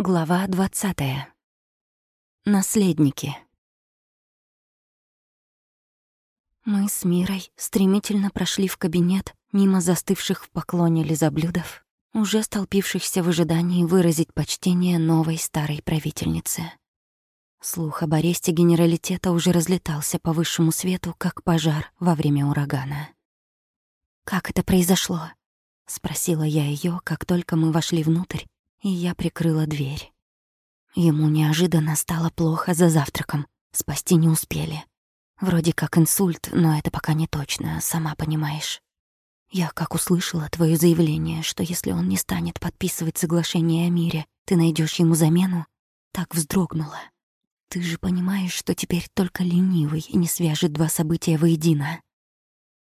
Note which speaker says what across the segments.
Speaker 1: Глава двадцатая. Наследники. Мы с Мирой стремительно прошли в кабинет мимо застывших в поклоне лизоблюдов, уже столпившихся в ожидании выразить почтение новой старой правительнице. Слух об аресте генералитета уже разлетался по высшему свету, как пожар во время урагана. «Как это произошло?» — спросила я ее, как только мы вошли внутрь и я прикрыла дверь. Ему неожиданно стало плохо за завтраком, спасти не успели. Вроде как инсульт, но это пока не точно, сама понимаешь. Я как услышала твое заявление, что если он не станет подписывать соглашение о мире, ты найдешь ему замену, так вздрогнула. Ты же понимаешь, что теперь только ленивый не свяжет два события воедино.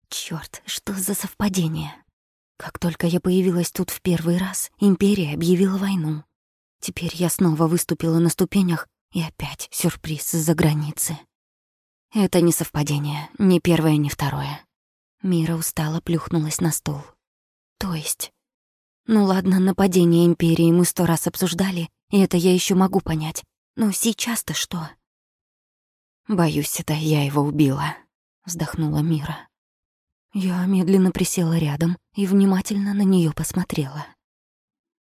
Speaker 1: Чёрт, что за совпадение? Как только я появилась тут в первый раз, Империя объявила войну. Теперь я снова выступила на ступенях, и опять сюрприз из-за границы. Это не совпадение, ни первое, ни второе. Мира устало плюхнулась на стул. То есть... Ну ладно, нападение Империи мы сто раз обсуждали, и это я еще могу понять. Но сейчас-то что? Боюсь, это я его убила, вздохнула Мира. Я медленно присела рядом и внимательно на нее посмотрела.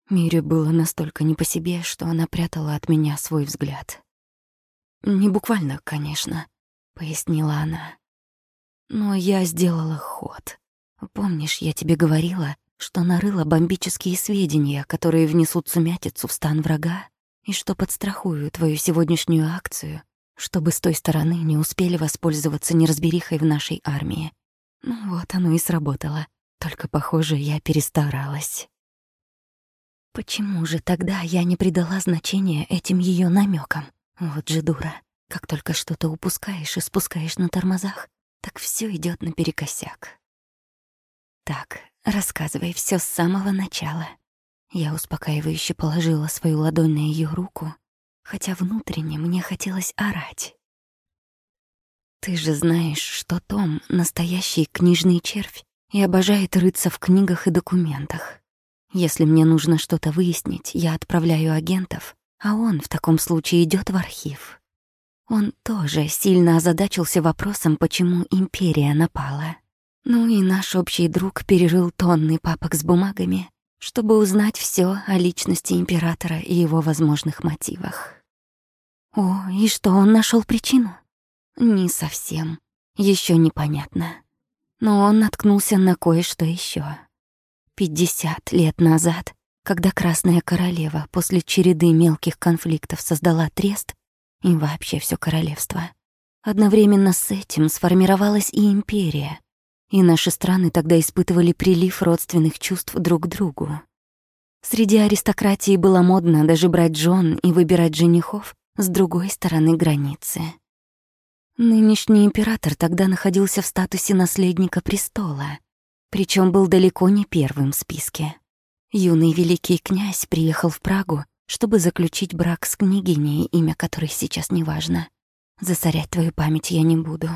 Speaker 1: Мире было настолько не по себе, что она прятала от меня свой взгляд. «Не буквально, конечно», — пояснила она. «Но я сделала ход. Помнишь, я тебе говорила, что нарыла бомбические сведения, которые внесут сумятицу в стан врага, и что подстрахую твою сегодняшнюю акцию, чтобы с той стороны не успели воспользоваться неразберихой в нашей армии ну вот оно и сработало. Только, похоже, я перестаралась. Почему же тогда я не придала значения этим ее намекам? Вот же дура. Как только что-то упускаешь и спускаешь на тормозах, так все идет наперекосяк. Так, рассказывай все с самого начала. Я успокаивающе положила свою ладонь на ее руку, хотя внутренне мне хотелось орать. Ты же знаешь, что Том — настоящий книжный червь и обожает рыться в книгах и документах. Если мне нужно что-то выяснить, я отправляю агентов, а он в таком случае идет в архив. Он тоже сильно озадачился вопросом, почему империя напала. Ну и наш общий друг перерыл тонны папок с бумагами, чтобы узнать все о личности императора и его возможных мотивах. О, и что, он нашел причину? Не совсем. Еще непонятно. Но он наткнулся на кое-что еще. Пятьдесят лет назад, когда Красная Королева после череды мелких конфликтов создала трест и вообще все королевство, одновременно с этим сформировалась и империя, и наши страны тогда испытывали прилив родственных чувств друг к другу. Среди аристократии было модно даже брать жен и выбирать женихов с другой стороны границы. Нынешний император тогда находился в статусе наследника престола, причем был далеко не первым в списке. Юный великий князь приехал в Прагу, чтобы заключить брак с княгиней, имя которой сейчас не важно. Засорять твою память я не буду.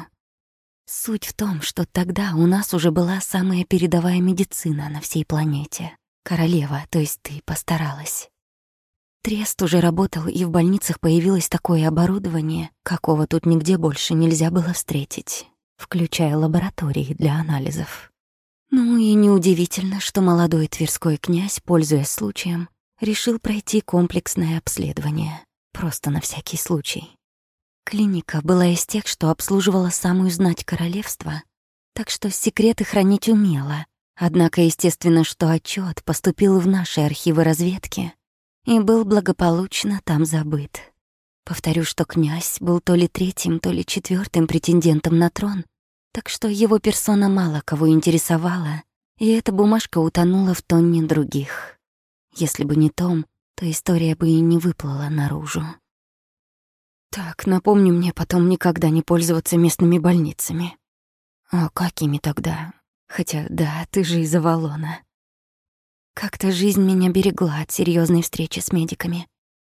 Speaker 1: Суть в том, что тогда у нас уже была самая передовая медицина на всей планете. Королева, то есть ты, постаралась. Трест уже работал, и в больницах появилось такое оборудование, какого тут нигде больше нельзя было встретить, включая лаборатории для анализов. Ну и неудивительно, что молодой тверской князь, пользуясь случаем, решил пройти комплексное обследование, просто на всякий случай. Клиника была из тех, что обслуживала самую знать королевства, так что секреты хранить умела. Однако, естественно, что отчет поступил в наши архивы разведки — и был благополучно там забыт. Повторю, что князь был то ли третьим, то ли четвертым претендентом на трон, так что его персона мало кого интересовала, и эта бумажка утонула в тонне других. Если бы не Том, то история бы и не выплыла наружу. Так, напомни мне потом никогда не пользоваться местными больницами. А какими тогда? Хотя, да, ты же из Авалона. Как-то жизнь меня берегла от серьезной встречи с медиками.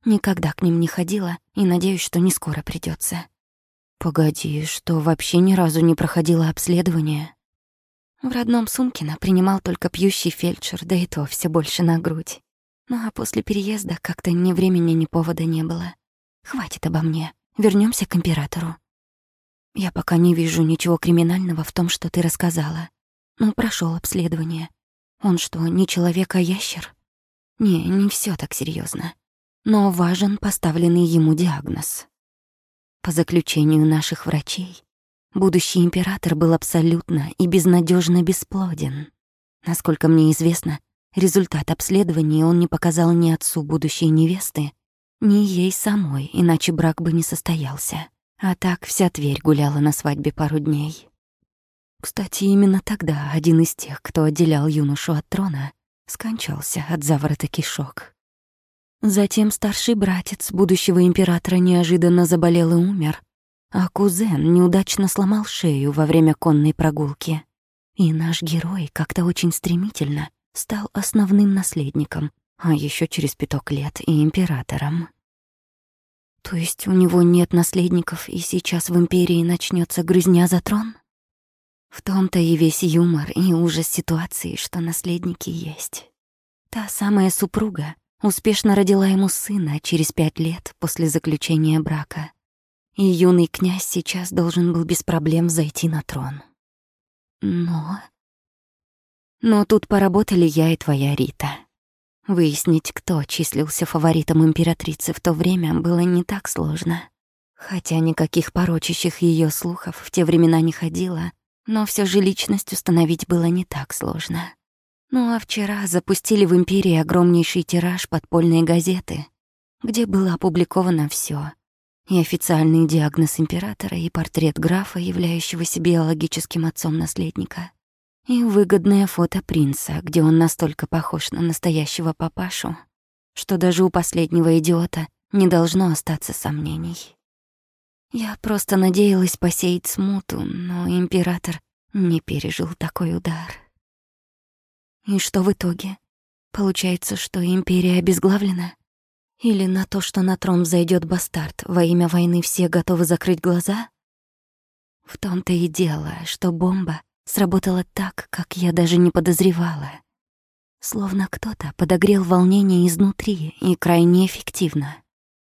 Speaker 1: Никогда к ним не ходила и надеюсь, что не скоро придется. Погоди, что вообще ни разу не проходила обследование? В родном Сумкино принимал только пьющий фельдшер, да и то все больше на грудь. Ну а после переезда как-то ни времени, ни повода не было. Хватит обо мне. Вернемся к императору. Я пока не вижу ничего криминального в том, что ты рассказала. Ну, прошел обследование. Он что, не человек, а ящер? Не, не все так серьезно. Но важен поставленный ему диагноз. По заключению наших врачей, будущий император был абсолютно и безнадежно бесплоден. Насколько мне известно, результат обследования он не показал ни отцу будущей невесты, ни ей самой, иначе брак бы не состоялся. А так вся Тверь гуляла на свадьбе пару дней. Кстати, именно тогда один из тех, кто отделял юношу от трона, скончался от заворота кишок. Затем старший братец будущего императора неожиданно заболел и умер, а кузен неудачно сломал шею во время конной прогулки. И наш герой как-то очень стремительно стал основным наследником, а еще через пяток лет и императором. То есть у него нет наследников, и сейчас в Империи начнется грызня за трон? В том-то и весь юмор и ужас ситуации, что наследники есть. Та самая супруга успешно родила ему сына через пять лет после заключения брака. И юный князь сейчас должен был без проблем зайти на трон. Но... Но тут поработали я и твоя Рита. Выяснить, кто числился фаворитом императрицы в то время, было не так сложно. Хотя никаких порочащих ее слухов в те времена не ходило, но все же личность установить было не так сложно. Ну а вчера запустили в Империи огромнейший тираж подпольной газеты, где было опубликовано все: И официальный диагноз императора, и портрет графа, являющегося биологическим отцом наследника и выгодное фото принца, где он настолько похож на настоящего папашу, что даже у последнего идиота не должно остаться сомнений. Я просто надеялась посеять смуту, но император не пережил такой удар. И что в итоге? Получается, что империя обезглавлена? Или на то, что на трон зайдет бастард, во имя войны все готовы закрыть глаза? В том-то и дело, что бомба сработало так, как я даже не подозревала. Словно кто-то подогрел волнение изнутри и крайне эффективно.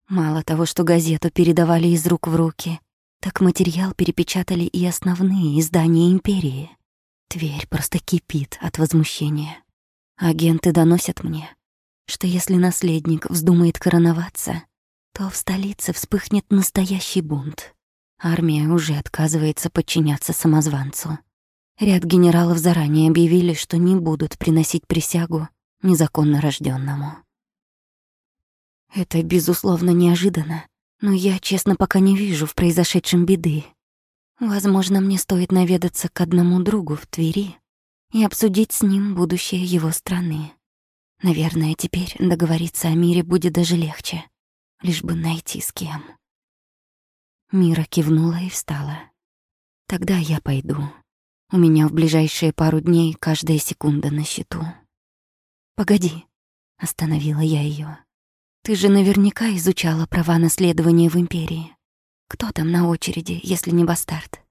Speaker 1: Мало того, что газету передавали из рук в руки, так материал перепечатали и основные издания империи. Тверь просто кипит от возмущения. Агенты доносят мне, что если наследник вздумает короноваться, то в столице вспыхнет настоящий бунт. Армия уже отказывается подчиняться самозванцу. Ряд генералов заранее объявили, что не будут приносить присягу незаконно рожденному. Это, безусловно, неожиданно, но я, честно, пока не вижу в произошедшем беды. Возможно, мне стоит наведаться к одному другу в Твери и обсудить с ним будущее его страны. Наверное, теперь договориться о мире будет даже легче, лишь бы найти с кем. Мира кивнула и встала. Тогда я пойду. У меня в ближайшие пару дней каждая секунда на счету. «Погоди», — остановила я ее. «Ты же наверняка изучала права наследования в Империи. Кто там на очереди, если не бастард?»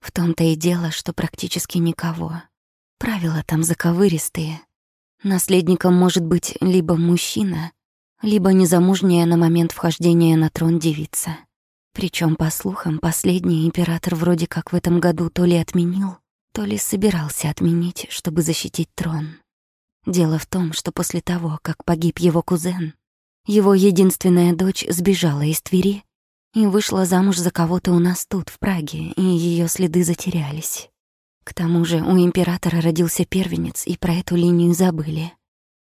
Speaker 1: В том-то и дело, что практически никого. Правила там заковыристые. Наследником может быть либо мужчина, либо незамужняя на момент вхождения на трон девица. Причем, по слухам, последний император вроде как в этом году то ли отменил, то ли собирался отменить, чтобы защитить трон. Дело в том, что после того, как погиб его кузен, его единственная дочь сбежала из Твери и вышла замуж за кого-то у нас тут, в Праге, и ее следы затерялись. К тому же у императора родился первенец, и про эту линию забыли.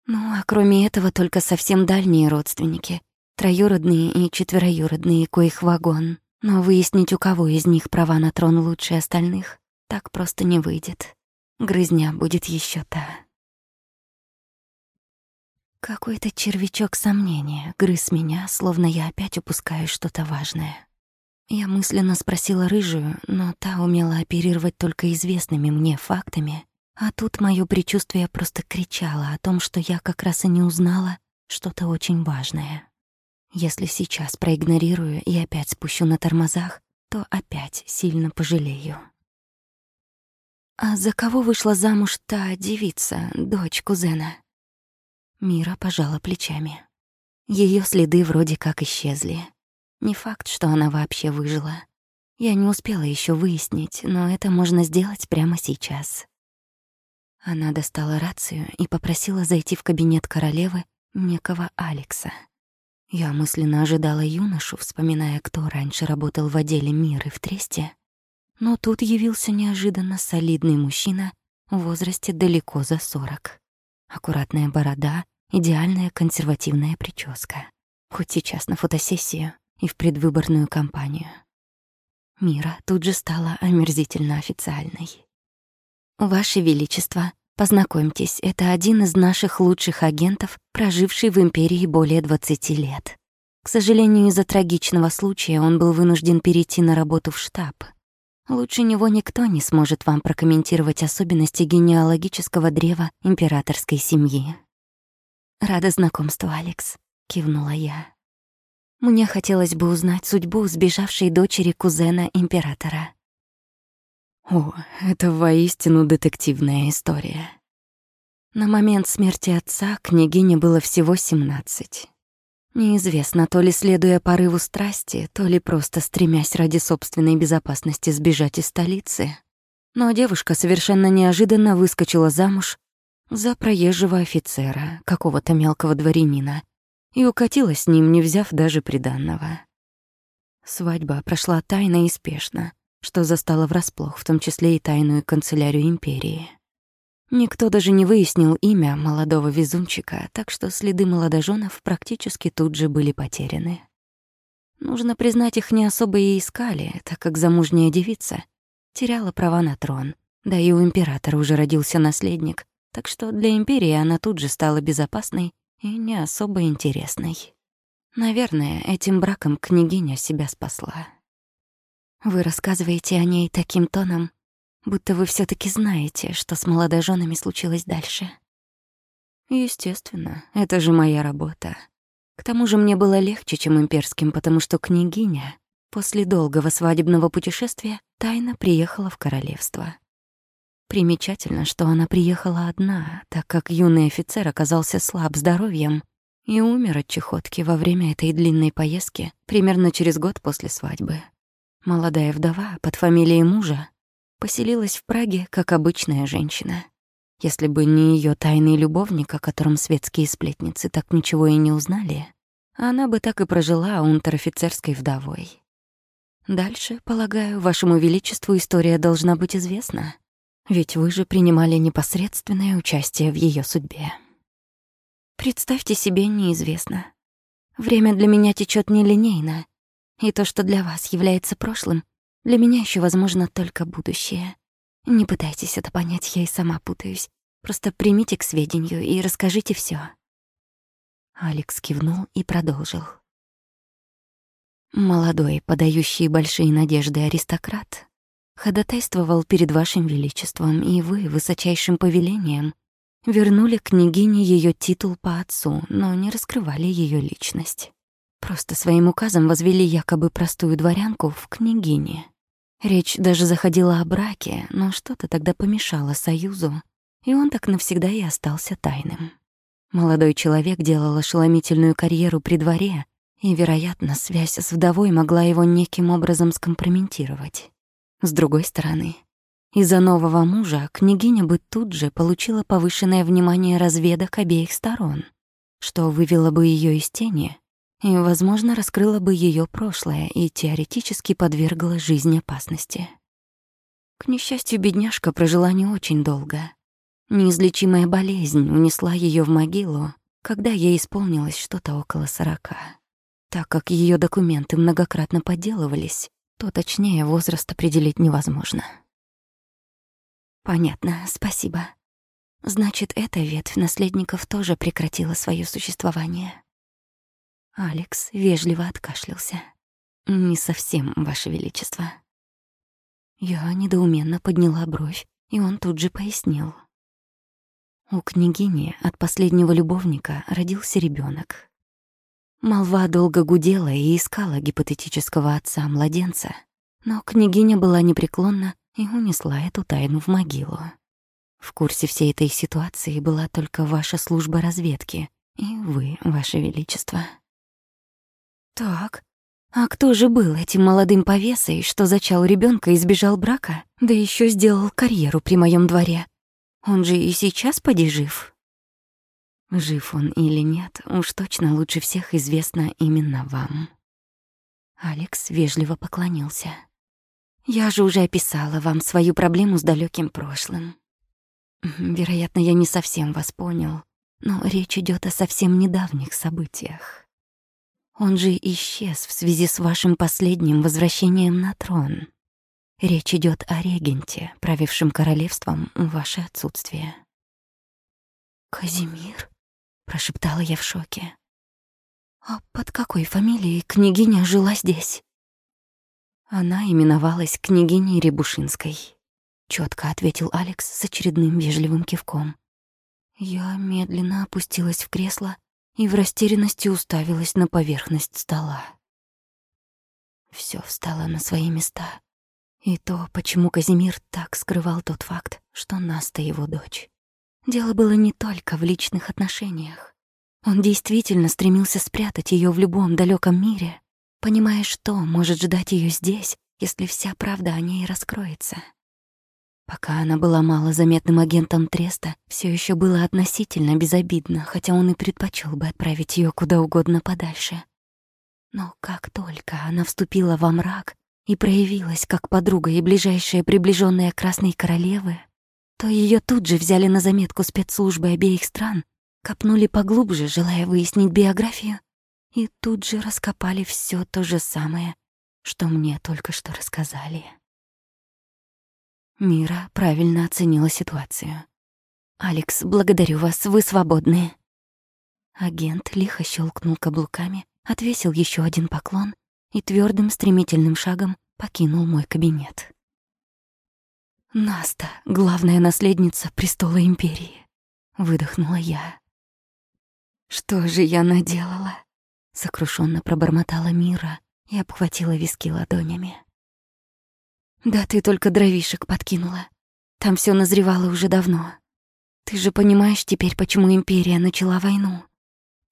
Speaker 1: Ну, а кроме этого только совсем дальние родственники, Троюродные и четвероюродные, коих вагон. Но выяснить, у кого из них права на трон лучше остальных, так просто не выйдет. Грызня будет еще та. Какой-то червячок сомнения грыз меня, словно я опять упускаю что-то важное. Я мысленно спросила рыжую, но та умела оперировать только известными мне фактами, а тут моё предчувствие просто кричало о том, что я как раз и не узнала что-то очень важное. Если сейчас проигнорирую и опять спущу на тормозах, то опять сильно пожалею. А за кого вышла замуж та девица, дочь кузена? Мира пожала плечами. Ее следы вроде как исчезли. Не факт, что она вообще выжила. Я не успела еще выяснить, но это можно сделать прямо сейчас. Она достала рацию и попросила зайти в кабинет королевы некого Алекса. Я мысленно ожидала юношу, вспоминая, кто раньше работал в отделе Миры в Тресте. Но тут явился неожиданно солидный мужчина в возрасте далеко за сорок. Аккуратная борода, идеальная консервативная прическа. Хоть сейчас на фотосессию и в предвыборную кампанию. Мира тут же стала омерзительно официальной. «Ваше Величество, Познакомьтесь, это один из наших лучших агентов, проживший в империи более 20 лет. К сожалению, из-за трагичного случая он был вынужден перейти на работу в штаб. Лучше него никто не сможет вам прокомментировать особенности генеалогического древа императорской семьи. «Рада знакомству, Алекс», — кивнула я. Мне хотелось бы узнать судьбу сбежавшей дочери кузена императора.
Speaker 2: О, это воистину детективная история. На момент смерти отца княгине было всего семнадцать. Неизвестно, то ли следуя порыву страсти, то ли просто стремясь ради собственной безопасности сбежать из столицы. Но девушка совершенно неожиданно выскочила замуж за проезжего офицера, какого-то мелкого дворянина, и укатила с ним, не взяв даже приданного. Свадьба прошла тайно и спешно, что застало врасплох, в том числе и тайную канцелярию империи. Никто даже не выяснил имя молодого везунчика, так что следы молодоженов практически тут же были потеряны. Нужно признать, их не особо и искали, так как замужняя девица теряла права на трон, да и у императора уже родился наследник, так что для империи она тут же стала безопасной и не особо интересной. Наверное, этим браком княгиня себя спасла. Вы рассказываете о ней таким тоном, будто вы все таки знаете, что с молодоженами случилось дальше. Естественно, это же моя работа. К тому же мне было легче, чем имперским, потому что княгиня после долгого свадебного путешествия тайно приехала в королевство. Примечательно, что она приехала одна, так как юный офицер оказался слаб здоровьем и умер от чехотки во время этой длинной поездки примерно через год после свадьбы. Молодая вдова под фамилией мужа поселилась в Праге как обычная женщина. Если бы не ее тайный любовник, о котором светские сплетницы так ничего и не узнали, она бы так и прожила унтер-офицерской вдовой. Дальше, полагаю, вашему величеству история должна быть известна, ведь вы же принимали непосредственное участие в ее судьбе. Представьте себе, неизвестно. Время для меня течет нелинейно, и то, что для вас является прошлым, для меня еще возможно только будущее. Не пытайтесь это понять, я и сама путаюсь. Просто примите к сведению и расскажите все. Алекс кивнул и продолжил. Молодой, подающий большие надежды аристократ, ходатайствовал перед вашим величеством, и вы, высочайшим повелением, вернули княгине ее титул по отцу, но не раскрывали ее личность. Просто своим указом возвели якобы простую дворянку в княгине. Речь даже заходила о браке, но что-то тогда помешало союзу, и он так навсегда и остался тайным. Молодой человек делал ошеломительную карьеру при дворе, и, вероятно, связь с вдовой могла его неким образом скомпрометировать. С другой стороны, из-за нового мужа княгиня бы тут же получила повышенное внимание разведок обеих сторон, что вывело бы ее из тени и, возможно, раскрыла бы ее прошлое и теоретически подвергла жизнь опасности. К несчастью, бедняжка прожила не очень долго. Неизлечимая болезнь унесла ее в могилу, когда ей исполнилось что-то около сорока. Так как ее документы многократно подделывались, то точнее возраст определить невозможно. Понятно, спасибо. Значит, эта ветвь наследников тоже прекратила свое существование. Алекс вежливо откашлялся. «Не совсем, Ваше Величество». Я недоуменно подняла бровь, и он тут же пояснил. У княгини от последнего любовника родился ребенок. Молва долго гудела и искала гипотетического отца-младенца, но княгиня была непреклонна и унесла эту тайну в могилу. В курсе всей этой ситуации была только ваша служба разведки и вы, ваше величество.
Speaker 1: Так, а кто же был этим молодым повесой, что зачал ребенка и сбежал брака, да еще сделал карьеру при моем дворе? Он же и сейчас поди жив.
Speaker 2: Жив он или нет, уж точно лучше всех известно именно вам. Алекс вежливо поклонился.
Speaker 1: Я же уже описала вам свою проблему с далеким прошлым.
Speaker 2: Вероятно, я не совсем вас понял, но речь идет о совсем недавних событиях. Он же исчез в связи с вашим последним возвращением на трон. Речь идет о регенте, правившем королевством в ваше отсутствие.
Speaker 1: «Казимир?» — прошептала я в шоке. «А под какой фамилией княгиня жила здесь?»
Speaker 2: Она именовалась княгиней Рябушинской. Четко ответил Алекс с очередным вежливым кивком. Я медленно опустилась в кресло и в растерянности уставилась на поверхность стола. Все встало на свои места. И то, почему Казимир так скрывал тот факт, что Наста его дочь. Дело было не только в личных отношениях. Он действительно стремился спрятать ее в любом далеком мире, понимая, что может ждать ее здесь, если вся правда о ней раскроется. Пока она была малозаметным агентом Треста, все еще было относительно безобидно, хотя он и предпочел бы отправить ее куда угодно подальше. Но как только она вступила во мрак и проявилась как подруга и ближайшая приближенная Красной Королевы, то ее тут же взяли на заметку спецслужбы обеих стран, копнули поглубже, желая выяснить биографию, и тут же раскопали все то же самое, что мне только что рассказали. Мира правильно оценила ситуацию. «Алекс, благодарю вас, вы свободны». Агент лихо щелкнул каблуками, отвесил еще один поклон и твердым стремительным шагом покинул мой кабинет. «Наста, главная наследница престола Империи», — выдохнула я. «Что же я наделала?» — сокрушенно пробормотала Мира и обхватила виски ладонями. Да ты только дровишек подкинула. Там все назревало уже давно. Ты же понимаешь теперь, почему империя начала войну.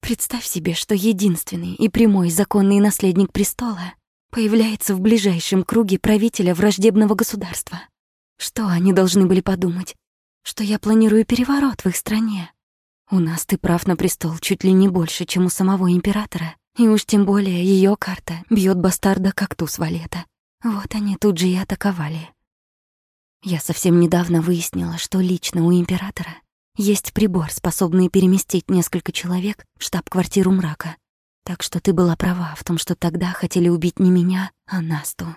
Speaker 2: Представь себе, что единственный и прямой законный наследник престола появляется в ближайшем круге правителя враждебного государства. Что они должны были подумать? Что я планирую переворот в их стране? У нас ты прав на престол чуть ли не больше, чем у самого императора. И уж тем более ее карта бьет бастарда как туз валета. Вот они тут же и атаковали. Я совсем недавно выяснила, что лично у императора есть прибор, способный переместить несколько человек в штаб-квартиру мрака. Так что ты была права в том, что тогда хотели убить не меня, а Насту.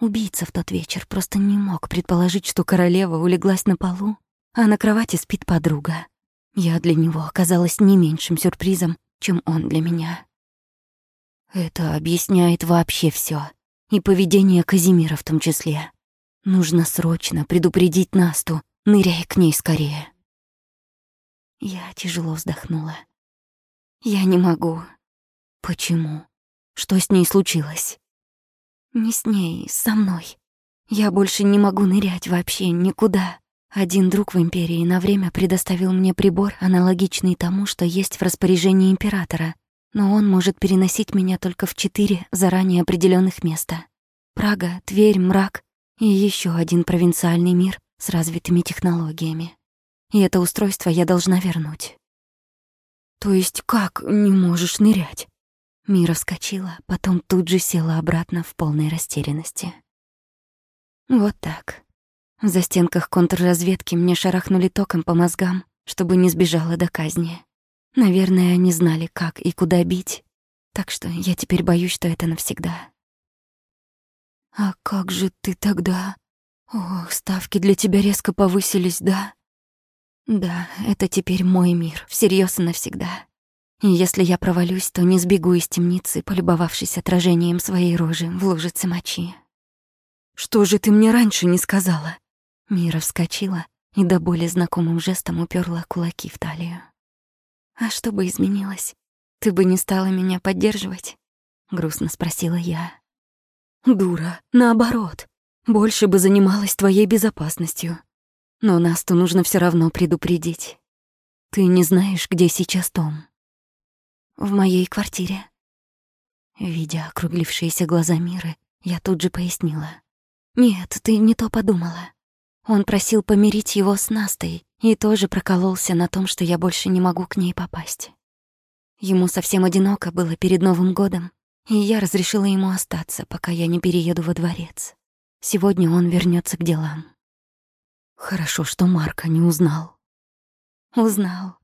Speaker 2: Убийца в тот вечер просто не мог предположить, что королева улеглась на полу, а на кровати спит подруга. Я для него оказалась не меньшим сюрпризом, чем он для меня. Это объясняет вообще все и поведение Казимира в том числе. Нужно срочно предупредить Насту, ныряя к ней скорее. Я тяжело вздохнула. Я не могу. Почему? Что с ней случилось? Не с ней, со мной. Я больше не могу нырять вообще никуда. Один друг в Империи на время предоставил мне прибор, аналогичный тому, что есть в распоряжении Императора, но он может переносить меня только в четыре заранее определенных места. Прага, Тверь, Мрак и еще один провинциальный мир с развитыми технологиями. И это устройство я должна вернуть. То есть как не можешь нырять? Мира вскочила, потом тут же села обратно в полной растерянности. Вот так. В застенках контрразведки мне шарахнули током по мозгам, чтобы не сбежала до казни. Наверное, они знали, как и куда бить, так что я теперь боюсь, что это навсегда. А как же ты тогда? Ох, ставки для тебя резко повысились, да? Да, это теперь мой мир, всерьез и навсегда. И если я провалюсь, то не сбегу из темницы, полюбовавшись отражением своей рожи в лужице мочи. Что же ты мне раньше не сказала? Мира вскочила и до боли знакомым жестом уперла кулаки в талию. «А что бы изменилось? Ты бы не стала меня поддерживать?» — грустно спросила я. «Дура, наоборот. Больше бы занималась твоей безопасностью. Но Насту нужно все равно предупредить. Ты не знаешь, где сейчас Том?
Speaker 1: В моей квартире.
Speaker 2: Видя округлившиеся глаза Миры, я тут же пояснила.
Speaker 1: «Нет, ты не то подумала. Он просил помирить его с Настой и тоже прокололся на том, что я больше не могу к ней попасть. Ему совсем одиноко было перед Новым годом, и я разрешила ему остаться, пока я не перееду во дворец. Сегодня он вернется к делам.
Speaker 2: Хорошо, что Марка не узнал.
Speaker 1: Узнал.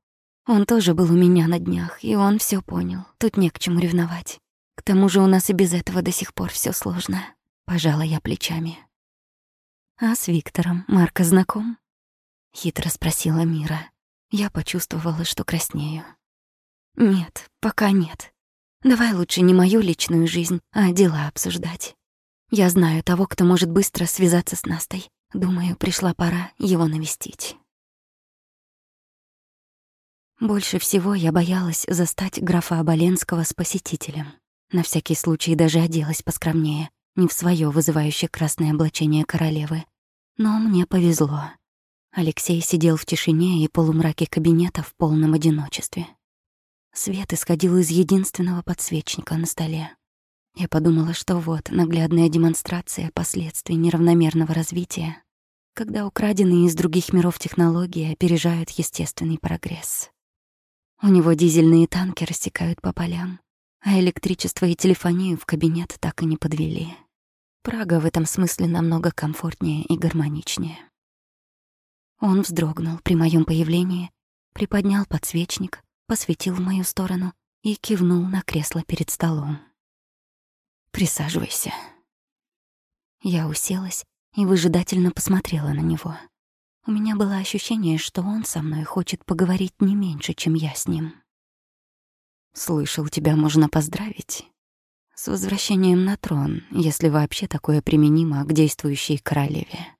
Speaker 1: Он тоже был у меня на днях, и он все понял. Тут не к чему ревновать. К тому же у нас и без этого до сих пор все сложно. Пожала я плечами.
Speaker 2: «А с Виктором Марка знаком?» Хитро спросила Мира. Я почувствовала, что краснею.
Speaker 1: «Нет, пока нет. Давай лучше не мою личную жизнь, а дела обсуждать. Я знаю того, кто может быстро связаться с Настой. Думаю, пришла пора его навестить». Больше всего я боялась застать графа Оболенского с посетителем. На всякий случай даже оделась поскромнее, не в свое вызывающее красное облачение королевы. Но мне повезло. Алексей сидел в тишине и полумраке кабинета в полном одиночестве. Свет исходил из единственного подсвечника на столе. Я подумала, что вот наглядная демонстрация последствий неравномерного развития, когда украденные из других миров технологии опережают естественный прогресс. У него дизельные танки рассекают по полям, а электричество и телефонию в кабинет так и не подвели. Прага в этом смысле намного комфортнее и гармоничнее. Он вздрогнул при моем появлении, приподнял подсвечник, посветил в мою сторону и кивнул на кресло перед столом. «Присаживайся». Я уселась и выжидательно посмотрела на него. У меня было ощущение, что он со мной хочет поговорить не меньше, чем я с ним. Слышал, тебя можно поздравить. С возвращением на трон, если вообще такое применимо к действующей королеве.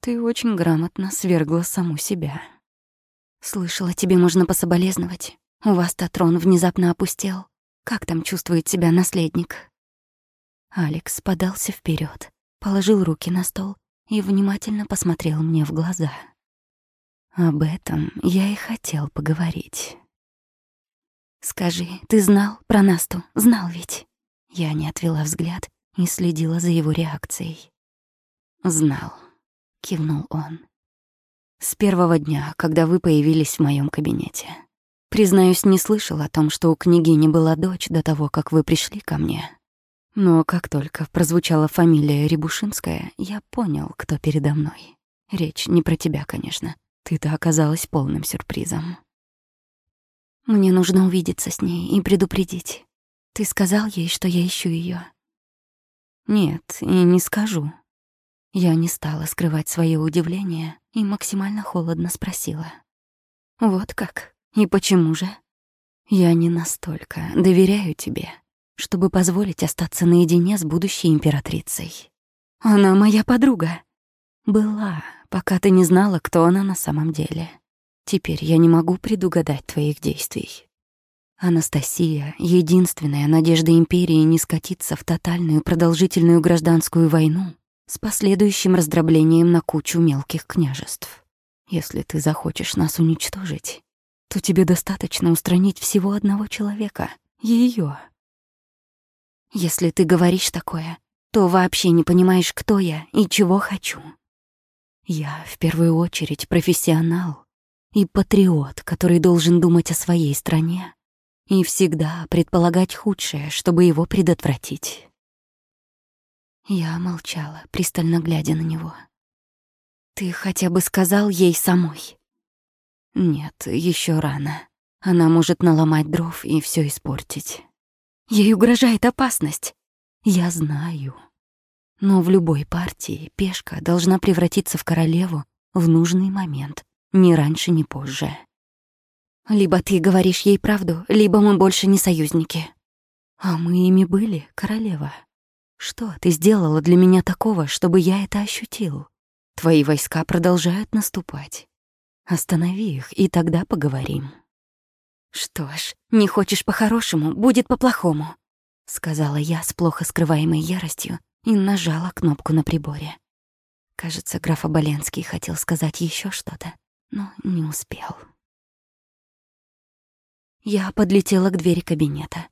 Speaker 1: Ты очень грамотно свергла саму себя. Слышала, тебе можно пособолезновать. У вас-то трон внезапно опустел. Как там чувствует себя наследник? Алекс подался вперед, положил руки на стол и внимательно посмотрел мне в глаза. Об этом я и хотел поговорить. «Скажи, ты знал про Насту? Знал ведь?» Я не отвела взгляд и следила за его реакцией. «Знал», — кивнул он. «С первого дня, когда вы появились в моем кабинете. Признаюсь, не слышал о том, что у княгини была дочь до того, как вы пришли ко мне. Но как только прозвучала фамилия Рябушинская, я понял, кто передо мной. Речь не про тебя, конечно. Ты-то оказалась полным сюрпризом. Мне нужно увидеться с ней и предупредить. Ты сказал ей, что я ищу ее? Нет, и не скажу. Я не стала скрывать свое удивление и максимально холодно спросила. Вот как? И почему же? Я не настолько доверяю тебе, чтобы позволить остаться наедине с будущей императрицей. Она моя подруга. Была, пока ты не знала, кто она на самом деле. Теперь я не могу предугадать твоих действий. Анастасия — единственная надежда империи не скатиться в тотальную продолжительную гражданскую войну с последующим раздроблением на кучу мелких княжеств. Если ты захочешь нас уничтожить, то тебе достаточно устранить всего одного человека — ее. Если ты говоришь такое, то вообще не понимаешь, кто я и чего хочу. Я в первую очередь профессионал, и патриот, который должен думать о своей стране и всегда предполагать худшее, чтобы его предотвратить. Я молчала, пристально глядя на него. «Ты хотя бы сказал ей самой?» «Нет, еще рано. Она может наломать дров и все испортить. Ей угрожает опасность. Я знаю. Но в любой партии пешка должна превратиться в королеву в нужный момент, ни раньше, ни позже. Либо ты говоришь ей правду, либо мы больше не союзники. А мы ими были, королева. Что ты сделала для меня такого, чтобы я это ощутил? Твои войска продолжают наступать. Останови их, и тогда поговорим. Что ж, не хочешь по-хорошему, будет по-плохому, сказала я с плохо скрываемой яростью и нажала кнопку на приборе. Кажется, граф Оболенский хотел сказать еще что-то, но не успел. Я подлетела к двери кабинета.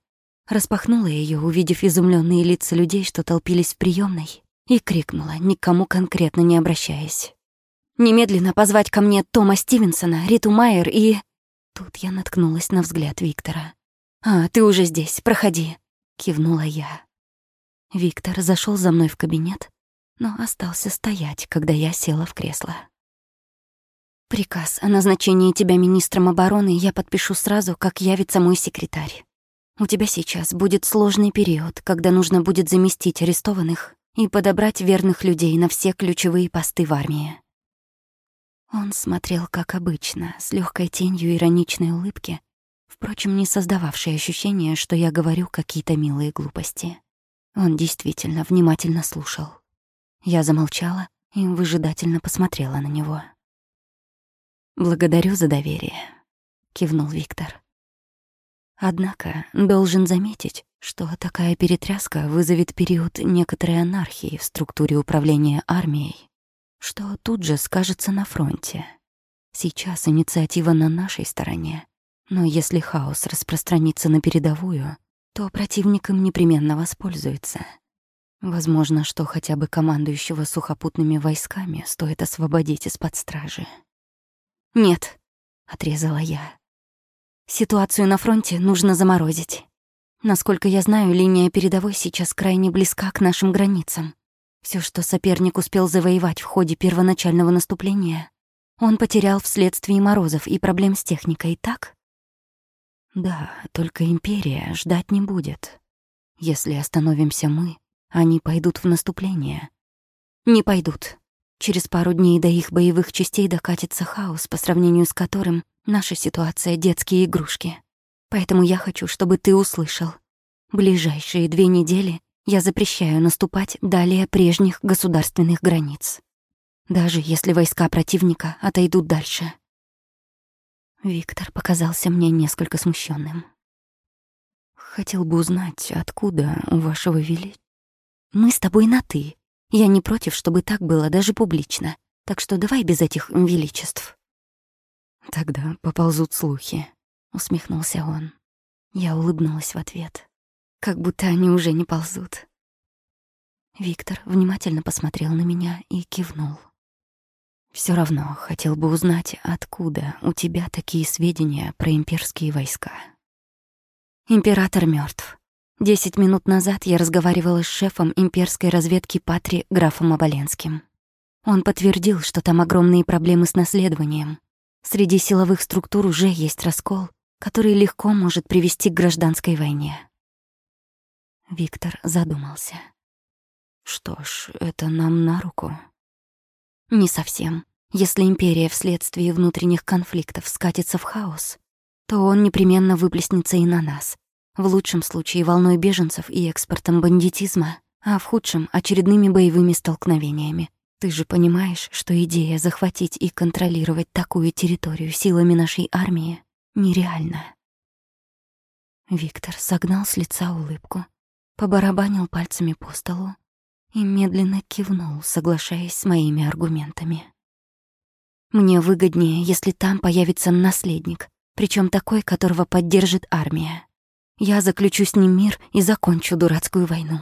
Speaker 1: Распахнула ее, увидев изумленные лица людей, что толпились в приемной, и крикнула, никому конкретно не обращаясь. «Немедленно позвать ко мне Тома Стивенсона, Риту Майер и...» Тут я наткнулась на взгляд Виктора. «А, ты уже здесь, проходи», — кивнула я. Виктор зашел за мной в кабинет, но остался стоять, когда я села в кресло. «Приказ о назначении тебя министром обороны я подпишу сразу, как явится мой секретарь. У тебя сейчас будет сложный период, когда нужно будет заместить арестованных и подобрать верных людей на все ключевые посты в армии». Он смотрел, как обычно, с легкой тенью ироничной улыбки, впрочем, не создававшей ощущения, что я говорю какие-то милые глупости. Он действительно внимательно слушал. Я замолчала и выжидательно посмотрела на него. «Благодарю за доверие», — кивнул Виктор. Однако должен заметить, что такая перетряска вызовет период некоторой анархии в структуре управления армией, что тут же скажется на фронте. Сейчас инициатива на нашей стороне, но если хаос распространится на передовую, то противник им непременно воспользуется. Возможно, что хотя бы командующего сухопутными войсками стоит освободить из-под стражи. «Нет», — отрезала я. «Ситуацию на фронте нужно заморозить. Насколько я знаю, линия передовой сейчас крайне близка к нашим границам. Все, что соперник успел завоевать в ходе первоначального наступления, он потерял вследствие морозов и проблем с техникой, так? Да, только империя ждать не будет. Если остановимся мы, они пойдут в наступление. Не пойдут. Через пару дней до их боевых частей докатится хаос, по сравнению с которым наша ситуация — детские игрушки. Поэтому я хочу, чтобы ты услышал. Ближайшие две недели я запрещаю наступать далее прежних государственных границ. Даже если войска противника отойдут дальше. Виктор показался мне несколько смущенным. Хотел бы узнать, откуда у вашего вели... Мы с тобой на «ты», я не против, чтобы так было даже публично. Так что давай без этих величеств. Тогда поползут слухи, усмехнулся он. Я улыбнулась в ответ. Как будто они уже не ползут. Виктор внимательно посмотрел на меня и кивнул. Все равно хотел бы узнать, откуда у тебя такие сведения про имперские войска. Император мертв. Десять минут назад я разговаривала с шефом имперской разведки Патри графом Оболенским. Он подтвердил, что там огромные проблемы с наследованием. Среди силовых структур уже есть раскол, который легко может привести к гражданской войне. Виктор задумался. Что ж, это нам на руку. Не совсем. Если империя вследствие внутренних конфликтов скатится в хаос, то он непременно выплеснется и на нас, в лучшем случае волной беженцев и экспортом бандитизма, а в худшем — очередными боевыми столкновениями. Ты же понимаешь, что идея захватить и контролировать такую территорию силами нашей армии нереальна. Виктор согнал с лица улыбку, побарабанил пальцами по столу и медленно кивнул, соглашаясь с моими аргументами. Мне выгоднее, если там появится наследник, причем такой, которого поддержит армия. Я заключу с ним мир и закончу дурацкую войну.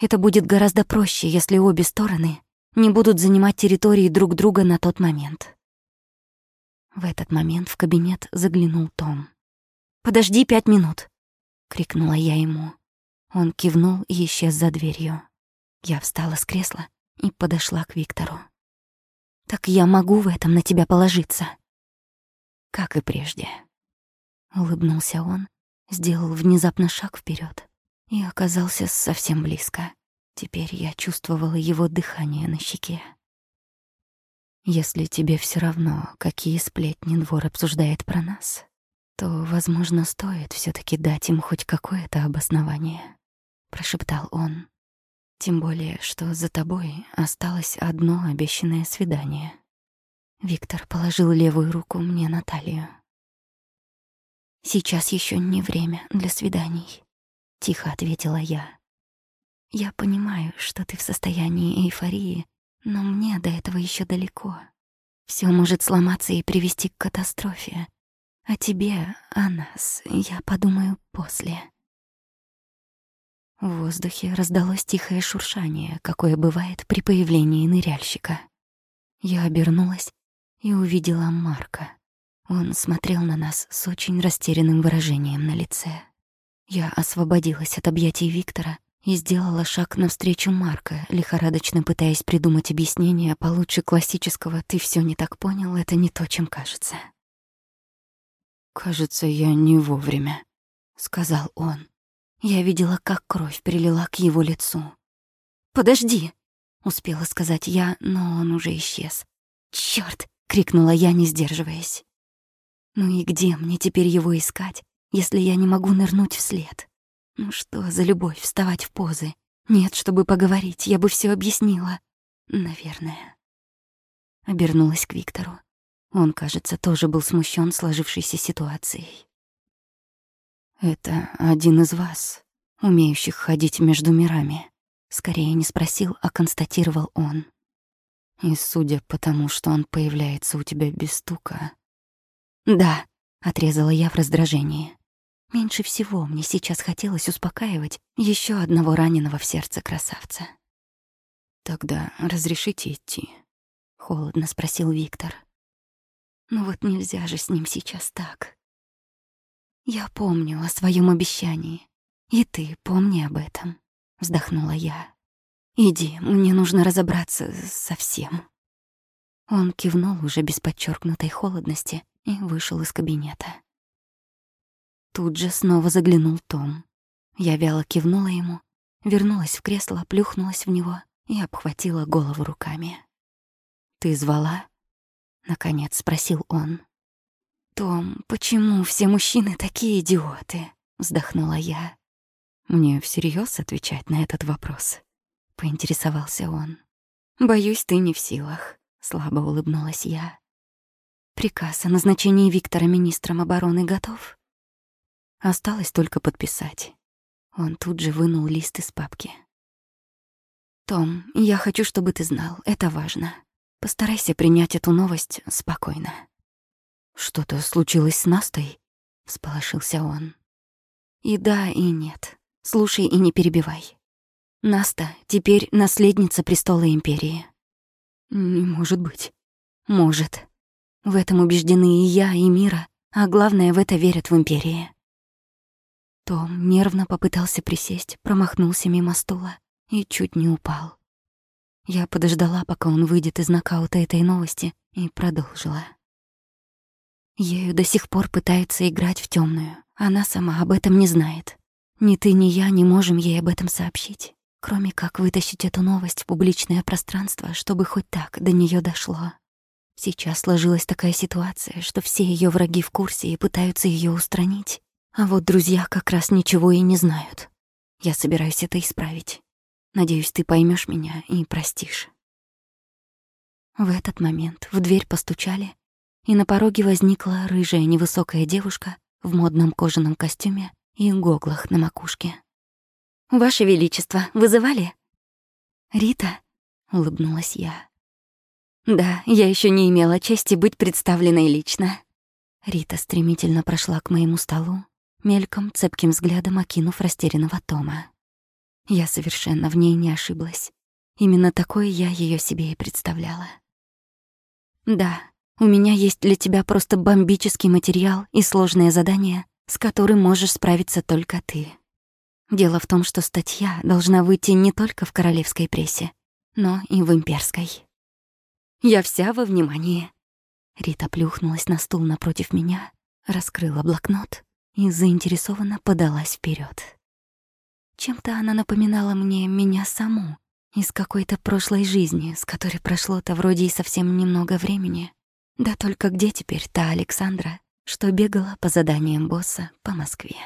Speaker 1: Это будет гораздо проще, если обе стороны не будут занимать территории друг друга на тот момент. В этот момент в кабинет заглянул Том. «Подожди пять минут!» — крикнула я ему. Он кивнул и исчез за дверью. Я встала с кресла и подошла к Виктору. «Так я могу в этом на тебя положиться?» «Как и прежде», — улыбнулся он сделал внезапно шаг вперед и оказался совсем близко. Теперь я чувствовала его дыхание на щеке. Если тебе все равно, какие сплетни двор обсуждает про нас, то, возможно, стоит все таки дать им хоть какое-то обоснование, прошептал он. Тем более, что за тобой осталось одно обещанное свидание. Виктор положил левую руку мне на талию. Сейчас еще не время для свиданий, тихо ответила я. Я понимаю, что ты в состоянии эйфории, Но мне до этого еще далеко. Все может сломаться и привести к катастрофе. О тебе, о нас, я подумаю после. В воздухе раздалось тихое шуршание, какое бывает при появлении ныряльщика. Я обернулась и увидела Марка. Он смотрел на нас с очень растерянным выражением на лице. Я освободилась от объятий Виктора и сделала шаг навстречу Марка, лихорадочно пытаясь придумать объяснение получше классического «ты все не так понял, это не то, чем кажется».
Speaker 2: «Кажется, я не вовремя», — сказал он.
Speaker 1: Я видела, как кровь прилила к его лицу. «Подожди!» — успела сказать я, но он уже исчез. «Чёрт!» — крикнула я, не сдерживаясь. «Ну и где мне теперь его искать, если я не могу нырнуть вслед?» Ну что за любовь вставать в позы? Нет, чтобы поговорить, я бы все объяснила. Наверное. Обернулась к Виктору. Он, кажется, тоже был смущен сложившейся ситуацией.
Speaker 2: «Это один из вас, умеющих ходить между мирами», скорее не спросил, а констатировал он. «И судя по тому, что он появляется у тебя без стука...»
Speaker 1: «Да», — отрезала я в раздражении. Меньше всего мне сейчас хотелось успокаивать еще одного раненого в сердце красавца.
Speaker 2: «Тогда разрешите идти?» — холодно спросил Виктор.
Speaker 1: «Ну вот нельзя же с ним сейчас так. Я помню о своем обещании, и ты помни об этом», — вздохнула я. «Иди, мне нужно разобраться со всем». Он кивнул уже без подчеркнутой холодности и вышел из кабинета. Тут же снова заглянул Том. Я вяло кивнула ему, вернулась в кресло, плюхнулась в него и обхватила голову руками. «Ты звала?» — наконец спросил он. «Том, почему все мужчины такие идиоты?» — вздохнула я.
Speaker 2: «Мне всерьез отвечать на этот вопрос?» — поинтересовался он.
Speaker 1: «Боюсь, ты не в силах», — слабо улыбнулась я. «Приказ о назначении Виктора министром обороны готов?» Осталось только подписать. Он тут же вынул лист из папки. «Том, я хочу, чтобы ты знал, это важно. Постарайся принять эту новость спокойно».
Speaker 2: «Что-то случилось с Настой?» — всполошился он.
Speaker 1: «И да, и нет. Слушай и не перебивай. Наста теперь наследница престола Империи».
Speaker 2: «Не может быть».
Speaker 1: «Может. В этом убеждены и я, и Мира, а главное, в это верят в Империи. Том нервно попытался присесть, промахнулся мимо стула и чуть не упал. Я подождала, пока он выйдет из нокаута этой новости, и продолжила. Ею до сих пор пытаются играть в темную. Она сама об этом не знает. Ни ты, ни я не можем ей об этом сообщить, кроме как вытащить эту новость в публичное пространство, чтобы хоть так до нее дошло. Сейчас сложилась такая ситуация, что все ее враги в курсе и пытаются ее устранить. А вот друзья как раз ничего и не знают. Я собираюсь это исправить. Надеюсь, ты поймешь меня и простишь. В этот момент в дверь постучали, и на пороге возникла рыжая невысокая девушка в модном кожаном костюме и гоглах на макушке. «Ваше Величество, вызывали?» «Рита?» — улыбнулась я. «Да, я еще не имела чести быть представленной лично». Рита стремительно прошла к моему столу, мельком, цепким взглядом окинув растерянного Тома. Я совершенно в ней не ошиблась. Именно такой я ее себе и представляла. «Да, у меня есть для тебя просто бомбический материал и сложное задание, с которым можешь справиться только ты. Дело в том, что статья должна выйти не только в королевской прессе, но и в имперской. Я вся во внимании». Рита плюхнулась на стул напротив меня, раскрыла блокнот и заинтересованно подалась вперед. Чем-то она напоминала мне меня саму из какой-то прошлой жизни, с которой прошло-то вроде и совсем немного времени. Да только где теперь та Александра, что бегала по заданиям босса по Москве?